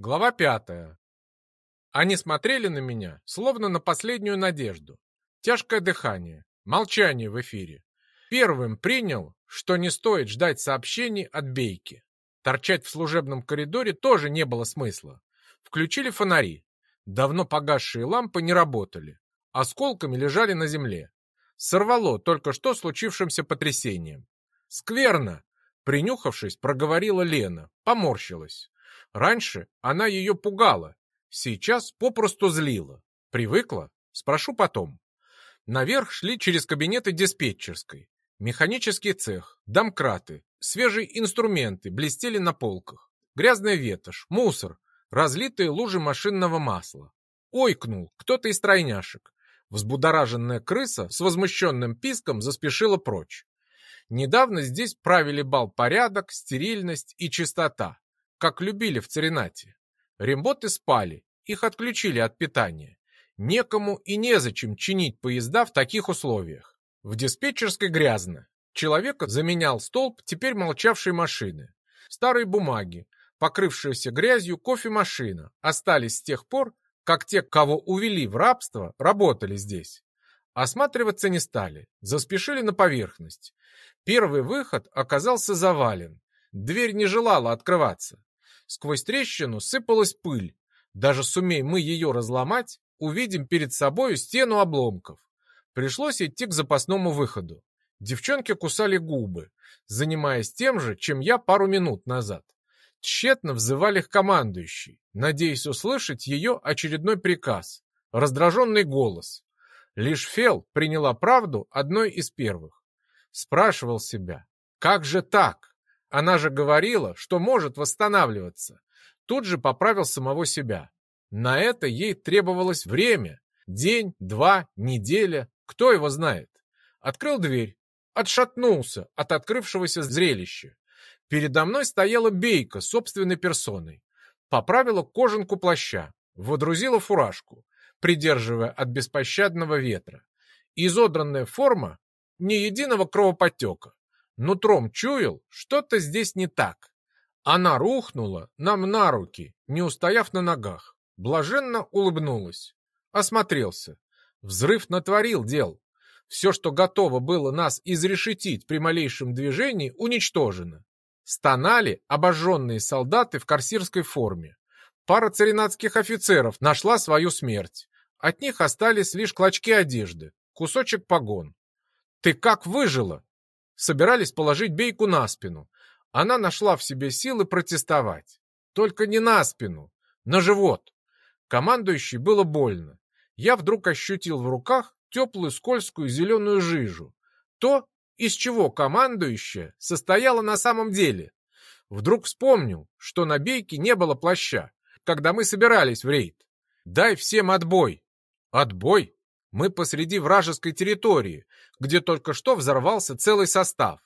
Глава пятая. Они смотрели на меня, словно на последнюю надежду. Тяжкое дыхание, молчание в эфире. Первым принял, что не стоит ждать сообщений от Бейки. Торчать в служебном коридоре тоже не было смысла. Включили фонари. Давно погасшие лампы не работали. Осколками лежали на земле. Сорвало только что случившимся потрясением. «Скверно!» Принюхавшись, проговорила Лена, поморщилась. Раньше она ее пугала, сейчас попросту злила. Привыкла? Спрошу потом. Наверх шли через кабинеты диспетчерской. Механический цех, домкраты, свежие инструменты блестели на полках. Грязная ветошь, мусор, разлитые лужи машинного масла. Ойкнул кто-то из тройняшек. Взбудораженная крыса с возмущенным писком заспешила прочь. Недавно здесь правили бал порядок, стерильность и чистота как любили в Царинате. Ремботы спали, их отключили от питания. Некому и незачем чинить поезда в таких условиях. В диспетчерской грязно. Человека заменял столб теперь молчавшей машины. Старые бумаги, покрывшаяся грязью кофемашина, остались с тех пор, как те, кого увели в рабство, работали здесь. Осматриваться не стали, заспешили на поверхность. Первый выход оказался завален. Дверь не желала открываться. Сквозь трещину сыпалась пыль. Даже сумей мы ее разломать, увидим перед собою стену обломков. Пришлось идти к запасному выходу. Девчонки кусали губы, занимаясь тем же, чем я пару минут назад. Тщетно взывали к командующей, надеясь услышать ее очередной приказ. Раздраженный голос. Лишь Фел приняла правду одной из первых. Спрашивал себя, как же так? Она же говорила, что может восстанавливаться. Тут же поправил самого себя. На это ей требовалось время. День, два, неделя, кто его знает. Открыл дверь, отшатнулся от открывшегося зрелища. Передо мной стояла бейка собственной персоной. Поправила кожанку плаща, водрузила фуражку, придерживая от беспощадного ветра. Изодранная форма, ни единого кровоподтека. Нутром чуял, что-то здесь не так. Она рухнула нам на руки, не устояв на ногах. Блаженно улыбнулась. Осмотрелся. Взрыв натворил дел. Все, что готово было нас изрешетить при малейшем движении, уничтожено. Стонали обожженные солдаты в корсирской форме. Пара царинатских офицеров нашла свою смерть. От них остались лишь клочки одежды, кусочек погон. «Ты как выжила?» Собирались положить Бейку на спину. Она нашла в себе силы протестовать. Только не на спину, на живот. Командующей было больно. Я вдруг ощутил в руках теплую скользкую зеленую жижу. То, из чего командующая состояла на самом деле. Вдруг вспомнил, что на Бейке не было плаща, когда мы собирались в рейд. Дай всем отбой. Отбой? Мы посреди вражеской территории, где только что взорвался целый состав.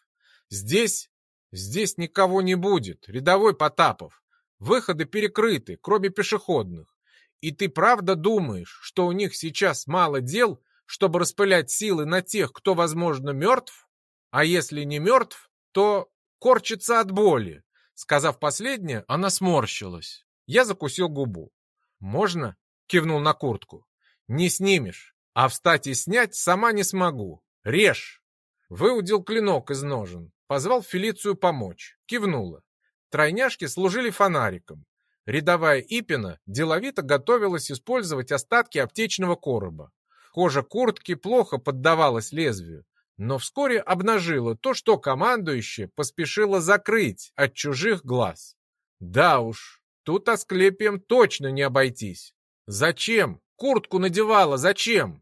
Здесь... здесь никого не будет, рядовой Потапов. Выходы перекрыты, кроме пешеходных. И ты правда думаешь, что у них сейчас мало дел, чтобы распылять силы на тех, кто, возможно, мертв? А если не мертв, то корчится от боли. Сказав последнее, она сморщилась. Я закусил губу. «Можно?» — кивнул на куртку. «Не снимешь. А встать и снять сама не смогу. Режь!» Выудил клинок из ножен, позвал Фелицию помочь. Кивнула. Тройняшки служили фонариком. Рядовая Ипина деловито готовилась использовать остатки аптечного короба. Кожа куртки плохо поддавалась лезвию, но вскоре обнажила то, что командующая поспешила закрыть от чужих глаз. Да уж, тут Асклепием точно не обойтись. Зачем? Куртку надевала, зачем?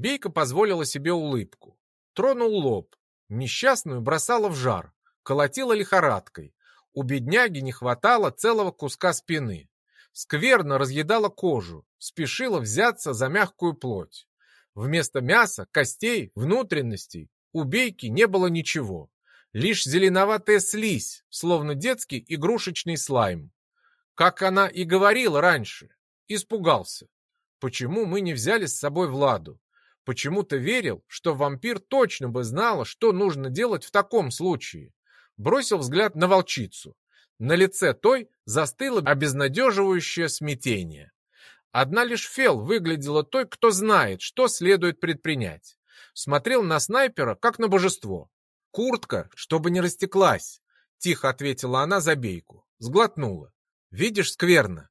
Бейка позволила себе улыбку. Тронул лоб. Несчастную бросала в жар. Колотила лихорадкой. У бедняги не хватало целого куска спины. Скверно разъедала кожу. Спешила взяться за мягкую плоть. Вместо мяса, костей, внутренностей у бейки не было ничего. Лишь зеленоватая слизь, словно детский игрушечный слайм. Как она и говорила раньше. Испугался. Почему мы не взяли с собой Владу? Почему-то верил, что вампир точно бы знала, что нужно делать в таком случае. Бросил взгляд на волчицу. На лице той застыло обезнадеживающее смятение. Одна лишь Фел выглядела той, кто знает, что следует предпринять. Смотрел на снайпера, как на божество. «Куртка, чтобы не растеклась», — тихо ответила она за бейку. Сглотнула. «Видишь, скверно.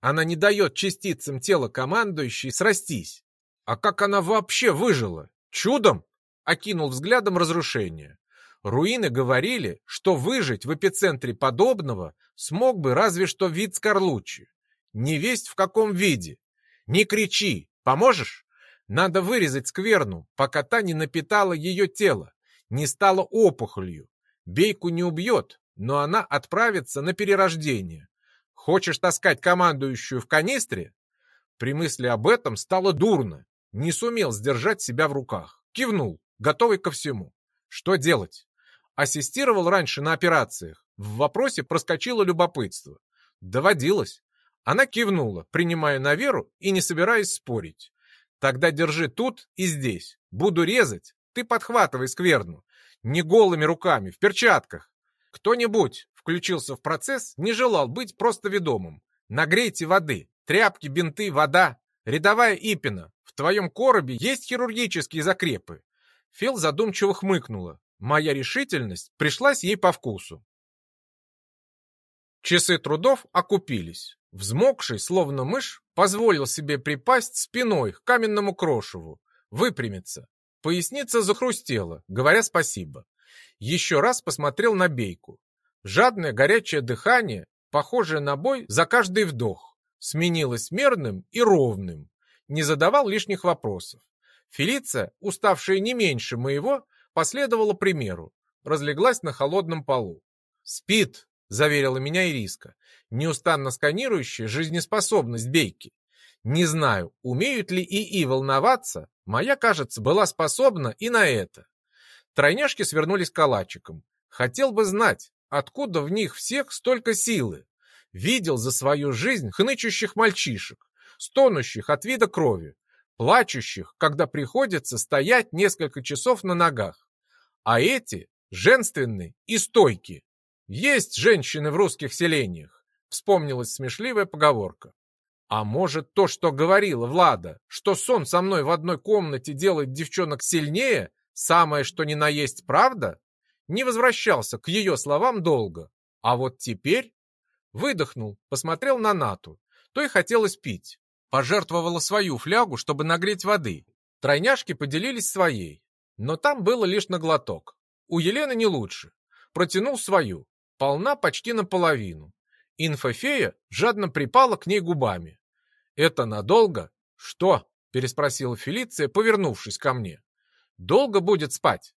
Она не дает частицам тела командующей срастись. А как она вообще выжила? Чудом?» — окинул взглядом разрушение. Руины говорили, что выжить в эпицентре подобного смог бы разве что вид Скорлуччи. Не весть в каком виде. Не кричи, поможешь? Надо вырезать скверну, пока та не напитала ее тело, не стала опухолью. Бейку не убьет, но она отправится на перерождение. Хочешь таскать командующую в канистре? При мысли об этом стало дурно. Не сумел сдержать себя в руках. Кивнул, готовый ко всему. Что делать? Ассистировал раньше на операциях. В вопросе проскочило любопытство. Доводилось. Она кивнула, принимая на веру и не собираясь спорить. Тогда держи тут и здесь. Буду резать. Ты подхватывай скверну. Не голыми руками, в перчатках. Кто-нибудь включился в процесс, не желал быть просто ведомым. Нагрейте воды. Тряпки, бинты, вода. Рядовая Ипина. В твоем коробе есть хирургические закрепы. Фил задумчиво хмыкнула. Моя решительность пришлась ей по вкусу. Часы трудов окупились. Взмокший, словно мышь, позволил себе припасть спиной к каменному крошеву, выпрямиться. Поясница захрустела, говоря спасибо. Еще раз посмотрел на бейку. Жадное горячее дыхание, похожее на бой за каждый вдох, сменилось мерным и ровным. Не задавал лишних вопросов. Фелиция, уставшая не меньше моего, последовала примеру, разлеглась на холодном полу. «Спит», — заверила меня Ириска, неустанно сканирующая жизнеспособность Бейки. Не знаю, умеют ли ИИ волноваться, моя, кажется, была способна и на это. Тройняшки свернулись калачиком. Хотел бы знать, откуда в них всех столько силы. Видел за свою жизнь хнычущих мальчишек, стонущих от вида крови, плачущих, когда приходится стоять несколько часов на ногах а эти женственны и стойки. Есть женщины в русских селениях, вспомнилась смешливая поговорка. А может, то, что говорила Влада, что сон со мной в одной комнате делает девчонок сильнее, самое что ни на есть правда? Не возвращался к ее словам долго. А вот теперь выдохнул, посмотрел на Нату. То и хотелось пить. Пожертвовала свою флягу, чтобы нагреть воды. Тройняшки поделились своей. Но там было лишь на глоток. У Елены не лучше. Протянул свою. Полна почти наполовину. Инфофея жадно припала к ней губами. «Это надолго?» «Что?» – переспросила Фелиция, повернувшись ко мне. «Долго будет спать.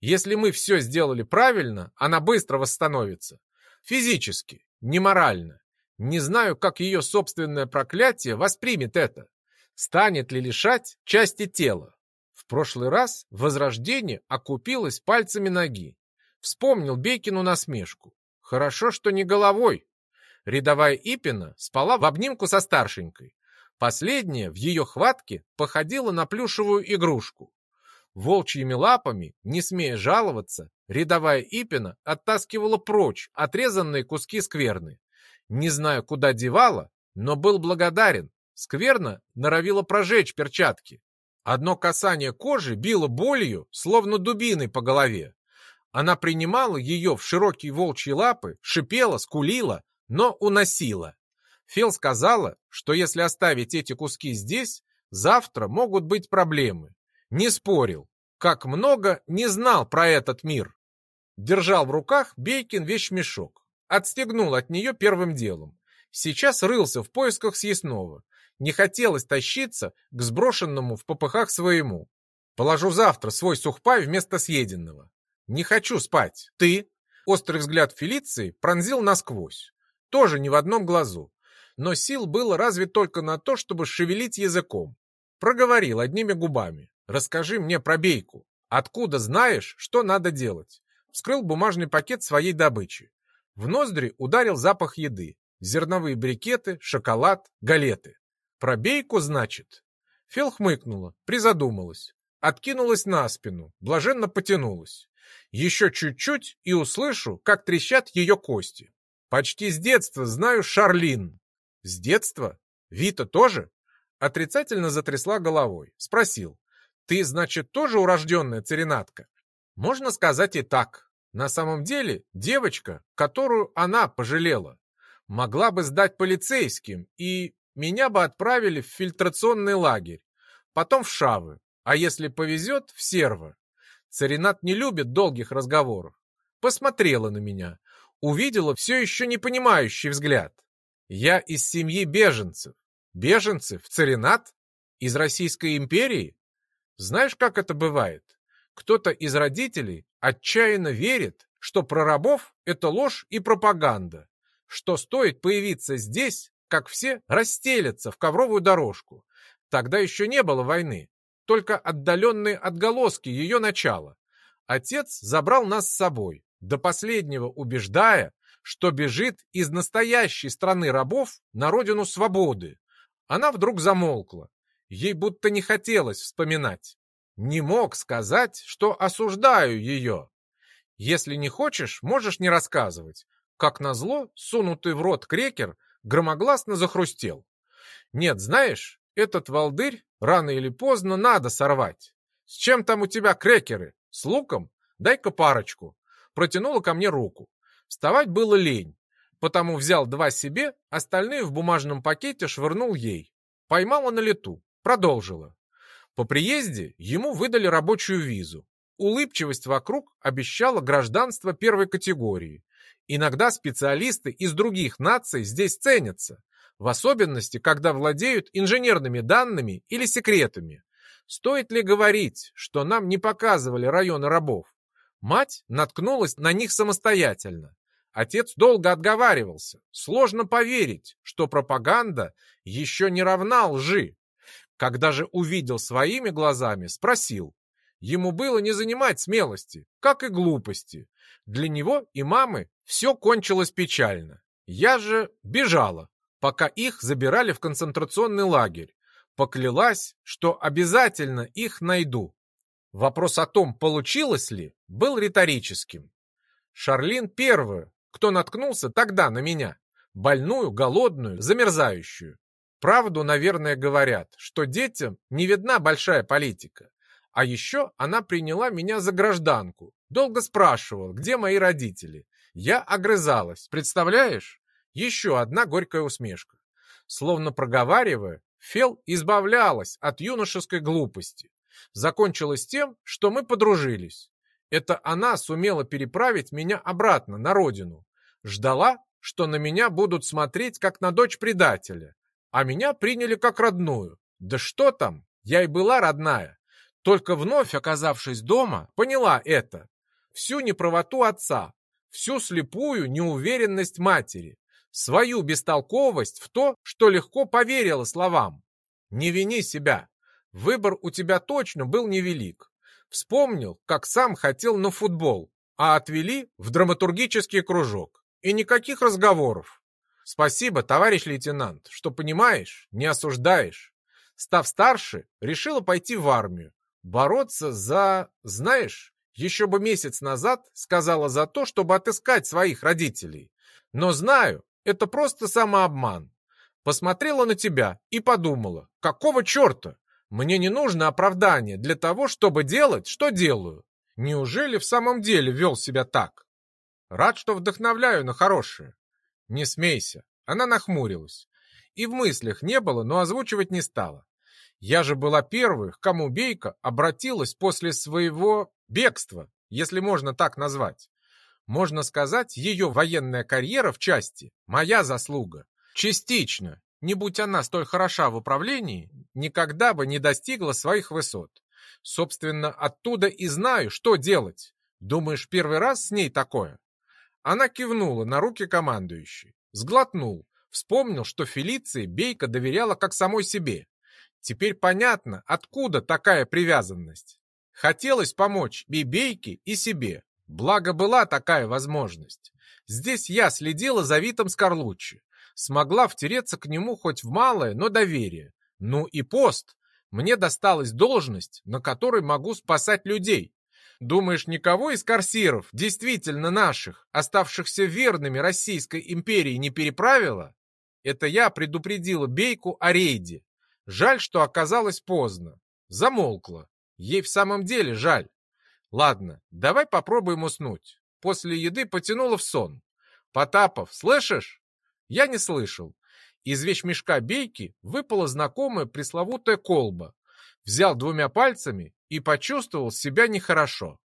Если мы все сделали правильно, она быстро восстановится. Физически, не морально. Не знаю, как ее собственное проклятие воспримет это. Станет ли лишать части тела? В прошлый раз возрождение окупилось пальцами ноги. Вспомнил Бейкину насмешку. Хорошо, что не головой. Рядовая Ипина спала в обнимку со старшенькой. Последняя в ее хватке походила на плюшевую игрушку. Волчьими лапами, не смея жаловаться, рядовая Ипина оттаскивала прочь отрезанные куски скверны. Не знаю, куда девала, но был благодарен. Скверна норовила прожечь перчатки. Одно касание кожи било болью, словно дубиной по голове. Она принимала ее в широкие волчьи лапы, шипела, скулила, но уносила. Фел сказала, что если оставить эти куски здесь, завтра могут быть проблемы. Не спорил. Как много не знал про этот мир. Держал в руках Бейкин вещмешок. Отстегнул от нее первым делом. Сейчас рылся в поисках съестного. Не хотелось тащиться к сброшенному в попыхах своему. Положу завтра свой сухпай вместо съеденного. Не хочу спать. Ты? Острый взгляд Фелиции пронзил насквозь. Тоже не в одном глазу. Но сил было разве только на то, чтобы шевелить языком. Проговорил одними губами. Расскажи мне про бейку. Откуда знаешь, что надо делать? Вскрыл бумажный пакет своей добычи. В ноздри ударил запах еды. Зерновые брикеты, шоколад, галеты. Про бейку, значит? Фел хмыкнула, призадумалась, откинулась на спину, блаженно потянулась. Еще чуть-чуть и услышу, как трещат ее кости. Почти с детства знаю Шарлин. С детства? Вита тоже? Отрицательно затрясла головой. Спросил. Ты, значит, тоже урожденная царинатка? Можно сказать и так. На самом деле, девочка, которую она пожалела, могла бы сдать полицейским, и меня бы отправили в фильтрационный лагерь, потом в Шавы, а если повезет, в Серво. Царинат не любит долгих разговоров. Посмотрела на меня, увидела все еще непонимающий взгляд. Я из семьи беженцев. Беженцы в Царинат? Из Российской империи? Знаешь, как это бывает? Кто-то из родителей отчаянно верит, что про рабов это ложь и пропаганда, что стоит появиться здесь, как все расстелятся в ковровую дорожку. Тогда еще не было войны, только отдаленные отголоски ее начала. Отец забрал нас с собой, до последнего убеждая, что бежит из настоящей страны рабов на родину свободы. Она вдруг замолкла. Ей будто не хотелось вспоминать. Не мог сказать, что осуждаю ее. Если не хочешь, можешь не рассказывать. Как назло, сунутый в рот крекер громогласно захрустел. Нет, знаешь, этот волдырь рано или поздно надо сорвать. С чем там у тебя крекеры? С луком? Дай-ка парочку. Протянула ко мне руку. Вставать было лень, потому взял два себе, остальные в бумажном пакете швырнул ей. Поймала на лету, продолжила. По приезде ему выдали рабочую визу. Улыбчивость вокруг обещала гражданство первой категории. Иногда специалисты из других наций здесь ценятся, в особенности, когда владеют инженерными данными или секретами. Стоит ли говорить, что нам не показывали районы рабов? Мать наткнулась на них самостоятельно. Отец долго отговаривался. Сложно поверить, что пропаганда еще не равна лжи. Когда же увидел своими глазами, спросил. Ему было не занимать смелости, как и глупости. Для него и мамы все кончилось печально. Я же бежала, пока их забирали в концентрационный лагерь. Поклялась, что обязательно их найду. Вопрос о том, получилось ли, был риторическим. Шарлин первая, кто наткнулся тогда на меня. Больную, голодную, замерзающую. Правду, наверное, говорят, что детям не видна большая политика. А еще она приняла меня за гражданку. Долго спрашивала, где мои родители. Я огрызалась, представляешь? Еще одна горькая усмешка. Словно проговаривая, Фел избавлялась от юношеской глупости. Закончилось тем, что мы подружились. Это она сумела переправить меня обратно на родину. Ждала, что на меня будут смотреть, как на дочь предателя а меня приняли как родную. Да что там, я и была родная. Только вновь оказавшись дома, поняла это. Всю неправоту отца, всю слепую неуверенность матери, свою бестолковость в то, что легко поверила словам. Не вини себя. Выбор у тебя точно был невелик. Вспомнил, как сам хотел на футбол, а отвели в драматургический кружок. И никаких разговоров. Спасибо, товарищ лейтенант, что понимаешь, не осуждаешь. Став старше, решила пойти в армию. Бороться за... Знаешь, еще бы месяц назад сказала за то, чтобы отыскать своих родителей. Но знаю, это просто самообман. Посмотрела на тебя и подумала, какого черта? Мне не нужно оправдание для того, чтобы делать, что делаю. Неужели в самом деле вел себя так? Рад, что вдохновляю на хорошее. «Не смейся!» Она нахмурилась. И в мыслях не было, но озвучивать не стала. Я же была первой, к кому Бейка обратилась после своего бегства, если можно так назвать. Можно сказать, ее военная карьера в части – моя заслуга. Частично, не будь она столь хороша в управлении, никогда бы не достигла своих высот. Собственно, оттуда и знаю, что делать. Думаешь, первый раз с ней такое? Она кивнула на руки командующей, сглотнул, вспомнил, что Фелиции Бейка доверяла как самой себе. Теперь понятно, откуда такая привязанность. Хотелось помочь и Бейке, и себе. Благо была такая возможность. Здесь я следила за Витом Скорлуччи. Смогла втереться к нему хоть в малое, но доверие. Ну и пост. Мне досталась должность, на которой могу спасать людей. Думаешь, никого из корсиров, действительно наших, оставшихся верными Российской империи, не переправила? Это я предупредила Бейку о рейде. Жаль, что оказалось поздно. Замолкла. Ей в самом деле жаль. Ладно, давай попробуем уснуть. После еды потянула в сон. Потапов, слышишь? Я не слышал. Из вещмешка Бейки выпала знакомая пресловутая колба. Взял двумя пальцами и почувствовал себя нехорошо.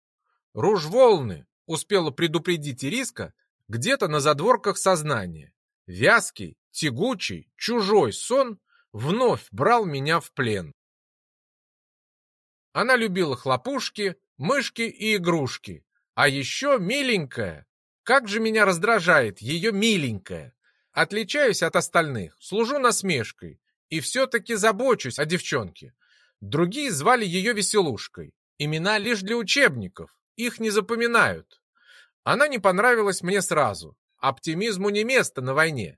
«Руж волны!» — успела предупредить Ириска где-то на задворках сознания. Вязкий, тягучий, чужой сон вновь брал меня в плен. Она любила хлопушки, мышки и игрушки. А еще миленькая. Как же меня раздражает ее миленькая. Отличаюсь от остальных, служу насмешкой и все-таки забочусь о девчонке. Другие звали ее Веселушкой. Имена лишь для учебников, их не запоминают. Она не понравилась мне сразу. Оптимизму не место на войне.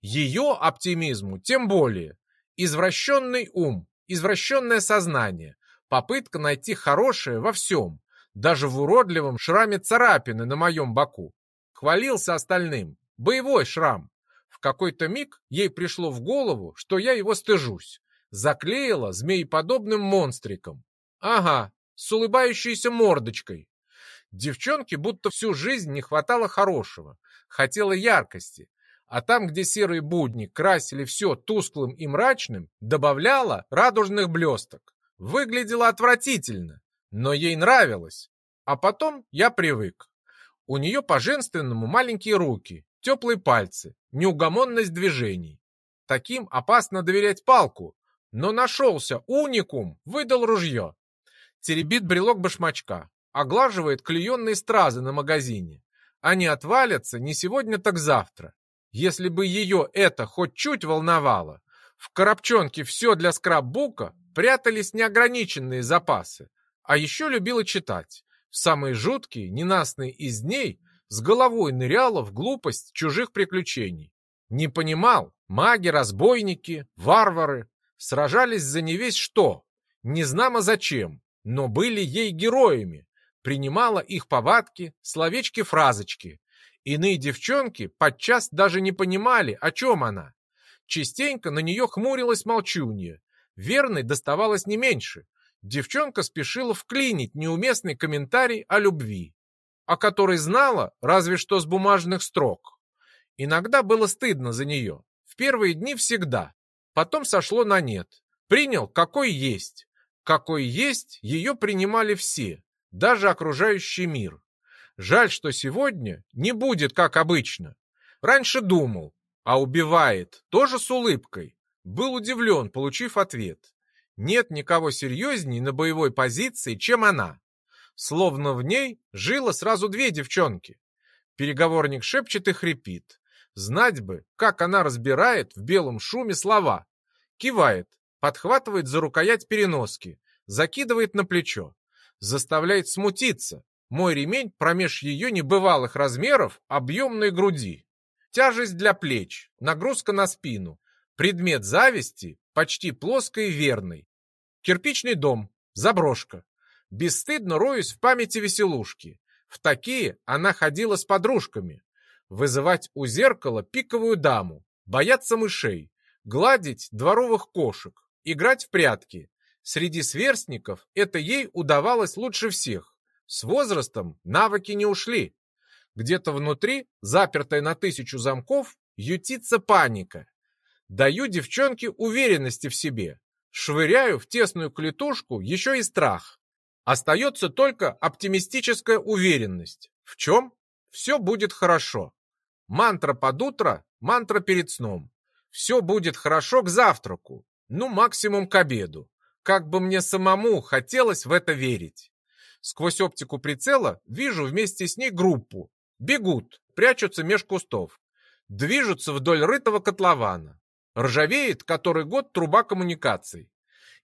Ее оптимизму тем более. Извращенный ум, извращенное сознание, попытка найти хорошее во всем, даже в уродливом шраме царапины на моем боку. Хвалился остальным. Боевой шрам. В какой-то миг ей пришло в голову, что я его стыжусь. Заклеила змееподобным монстриком. Ага, с улыбающейся мордочкой. Девчонке будто всю жизнь не хватало хорошего. Хотела яркости. А там, где серые будни красили все тусклым и мрачным, добавляла радужных блесток. Выглядело отвратительно, но ей нравилось. А потом я привык. У нее по-женственному маленькие руки, теплые пальцы, неугомонность движений. Таким опасно доверять палку, но нашелся уникум, выдал ружье. Теребит брелок башмачка, оглаживает клеенные стразы на магазине. Они отвалятся не сегодня, так завтра. Если бы ее это хоть чуть волновало, в коробчонке все для скраббука прятались неограниченные запасы. А еще любила читать. В самые жуткие, ненастные из дней с головой ныряла в глупость чужих приключений. Не понимал, маги-разбойники, варвары сражались за не весь что, не знамо зачем, но были ей героями, принимала их повадки, словечки-фразочки. Иные девчонки подчас даже не понимали, о чем она. Частенько на нее хмурилась молчунья. Верной доставалось не меньше, девчонка спешила вклинить неуместный комментарий о любви, о которой знала разве что с бумажных строк. Иногда было стыдно за нее, в первые дни всегда, потом сошло на нет, принял какой есть. Какой есть, ее принимали все, даже окружающий мир. Жаль, что сегодня не будет как обычно. Раньше думал, а убивает, тоже с улыбкой. Был удивлен, получив ответ. Нет никого серьезней на боевой позиции, чем она. Словно в ней жило сразу две девчонки. Переговорник шепчет и хрипит. Знать бы, как она разбирает в белом шуме слова. Кивает, подхватывает за рукоять переноски, закидывает на плечо. Заставляет смутиться. Мой ремень промеж ее небывалых размеров объемной груди. Тяжесть для плеч, нагрузка на спину. Предмет зависти почти плоской и верной. Кирпичный дом, заброшка. Бесстыдно роюсь в памяти веселушки. В такие она ходила с подружками. Вызывать у зеркала пиковую даму, бояться мышей, гладить дворовых кошек, играть в прятки. Среди сверстников это ей удавалось лучше всех. С возрастом навыки не ушли. Где-то внутри, запертой на тысячу замков, ютится паника. Даю девчонке уверенности в себе, Швыряю в тесную клетушку еще и страх. Остается только оптимистическая уверенность. В чем? Все будет хорошо. Мантра под утро, мантра перед сном. Все будет хорошо к завтраку, ну максимум к обеду. Как бы мне самому хотелось в это верить. Сквозь оптику прицела вижу вместе с ней группу. Бегут, прячутся меж кустов. Движутся вдоль рытого котлована. Ржавеет который год труба коммуникаций.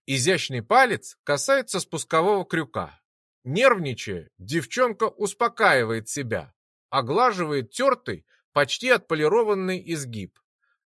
Изящный палец касается спускового крюка. Нервничая, девчонка успокаивает себя, оглаживает тертый, почти отполированный изгиб.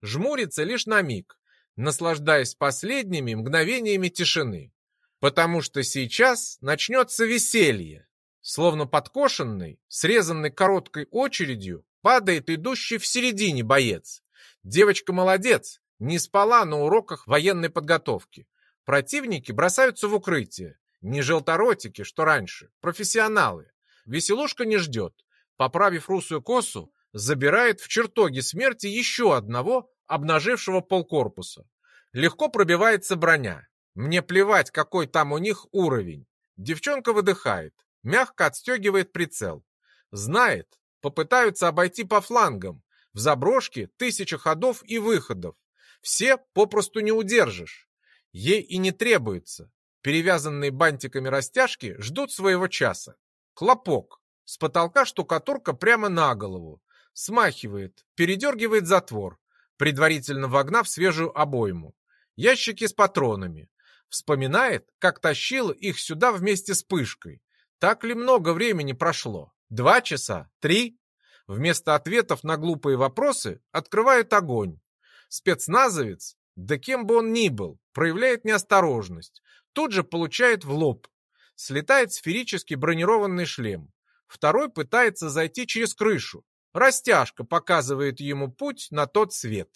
Жмурится лишь на миг, наслаждаясь последними мгновениями тишины. Потому что сейчас начнется веселье. Словно подкошенный, срезанный короткой очередью, падает идущий в середине боец. Девочка молодец, не спала на уроках военной подготовки. Противники бросаются в укрытие. Не желторотики, что раньше, профессионалы. Веселушка не ждет. Поправив русую косу, забирает в чертоге смерти еще одного, обнажившего полкорпуса. Легко пробивается броня. Мне плевать, какой там у них уровень. Девчонка выдыхает, мягко отстегивает прицел. Знает, попытаются обойти по флангам. В заброшке тысяча ходов и выходов. Все попросту не удержишь. Ей и не требуется. Перевязанные бантиками растяжки ждут своего часа. Хлопок. С потолка штукатурка прямо на голову. Смахивает, передергивает затвор, предварительно вогнав свежую обойму. Ящики с патронами. Вспоминает, как тащил их сюда вместе с пышкой. Так ли много времени прошло? Два часа? Три? Вместо ответов на глупые вопросы открывают огонь. Спецназовец, да кем бы он ни был, проявляет неосторожность. Тут же получает в лоб. Слетает сферический бронированный шлем. Второй пытается зайти через крышу. Растяжка показывает ему путь на тот свет.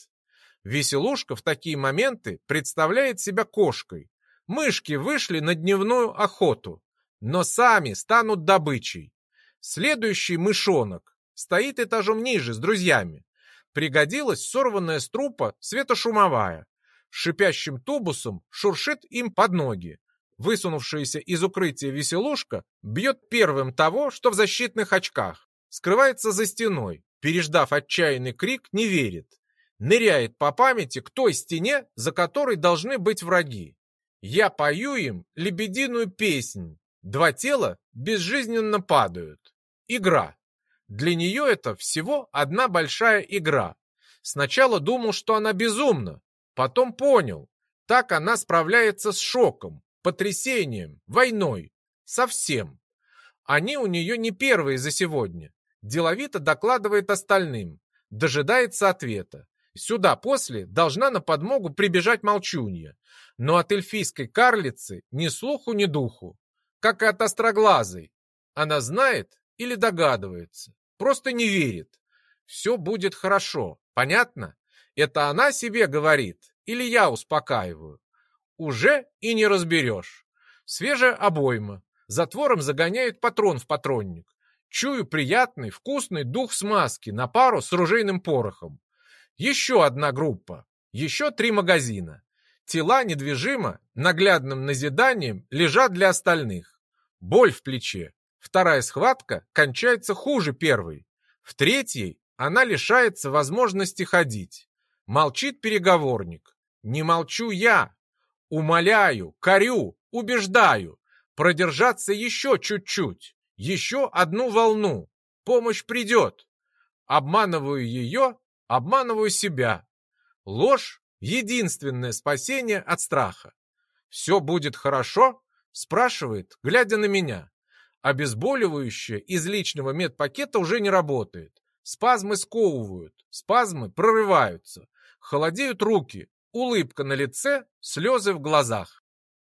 Веселушка в такие моменты представляет себя кошкой. Мышки вышли на дневную охоту, но сами станут добычей. Следующий мышонок стоит этажом ниже с друзьями. Пригодилась сорванная с трупа светошумовая. Шипящим тубусом шуршит им под ноги. Высунувшаяся из укрытия веселушка бьет первым того, что в защитных очках. Скрывается за стеной. Переждав отчаянный крик, не верит. Ныряет по памяти к той стене, за которой должны быть враги. Я пою им лебединую песнь. Два тела безжизненно падают. Игра. Для нее это всего одна большая игра. Сначала думал, что она безумна, потом понял. Так она справляется с шоком, потрясением, войной. Совсем. Они у нее не первые за сегодня. Деловито докладывает остальным. Дожидается ответа. Сюда после должна на подмогу прибежать молчунья. Но от эльфийской карлицы ни слуху, ни духу. Как и от остроглазой. Она знает или догадывается. Просто не верит. Все будет хорошо. Понятно? Это она себе говорит или я успокаиваю? Уже и не разберешь. Свежая обойма. Затвором загоняет патрон в патронник. Чую приятный, вкусный дух смазки на пару с ружейным порохом. Еще одна группа. Еще три магазина. Тела недвижимо, наглядным назиданием лежат для остальных. Боль в плече, Вторая схватка кончается хуже первой. В третьей она лишается возможности ходить. Молчит переговорник. Не молчу я. Умоляю, корю, убеждаю. Продержаться еще чуть-чуть. Еще одну волну. Помощь придет. Обманываю ее, обманываю себя. Ложь — единственное спасение от страха. «Все будет хорошо?» — спрашивает, глядя на меня. Обезболивающее из личного медпакета уже не работает. Спазмы сковывают, спазмы прорываются, холодеют руки, улыбка на лице, слезы в глазах.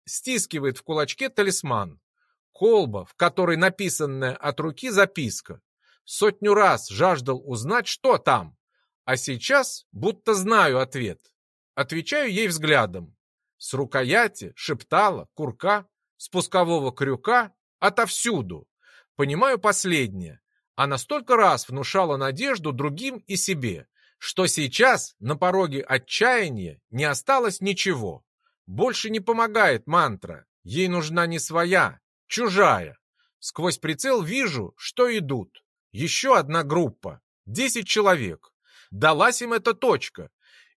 Стискивает в кулачке талисман. Колба, в которой написанная от руки записка. Сотню раз жаждал узнать, что там. А сейчас будто знаю ответ. Отвечаю ей взглядом. С рукояти, шептала, курка, спускового крюка Отовсюду. Понимаю последнее. Она столько раз внушала надежду другим и себе, что сейчас на пороге отчаяния не осталось ничего. Больше не помогает мантра. Ей нужна не своя, чужая. Сквозь прицел вижу, что идут. Еще одна группа. Десять человек. Далась им эта точка.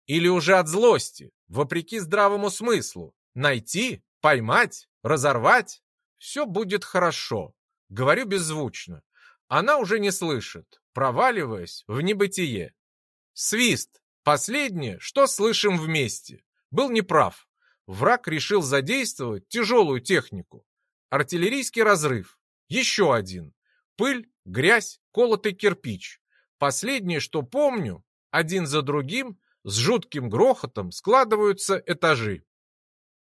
Или уже от злости, вопреки здравому смыслу. Найти, поймать, разорвать. Все будет хорошо. Говорю беззвучно. Она уже не слышит, проваливаясь в небытие. Свист. Последнее, что слышим вместе. Был неправ. Враг решил задействовать тяжелую технику. Артиллерийский разрыв. Еще один. Пыль, грязь, колотый кирпич. Последнее, что помню, один за другим, с жутким грохотом складываются этажи.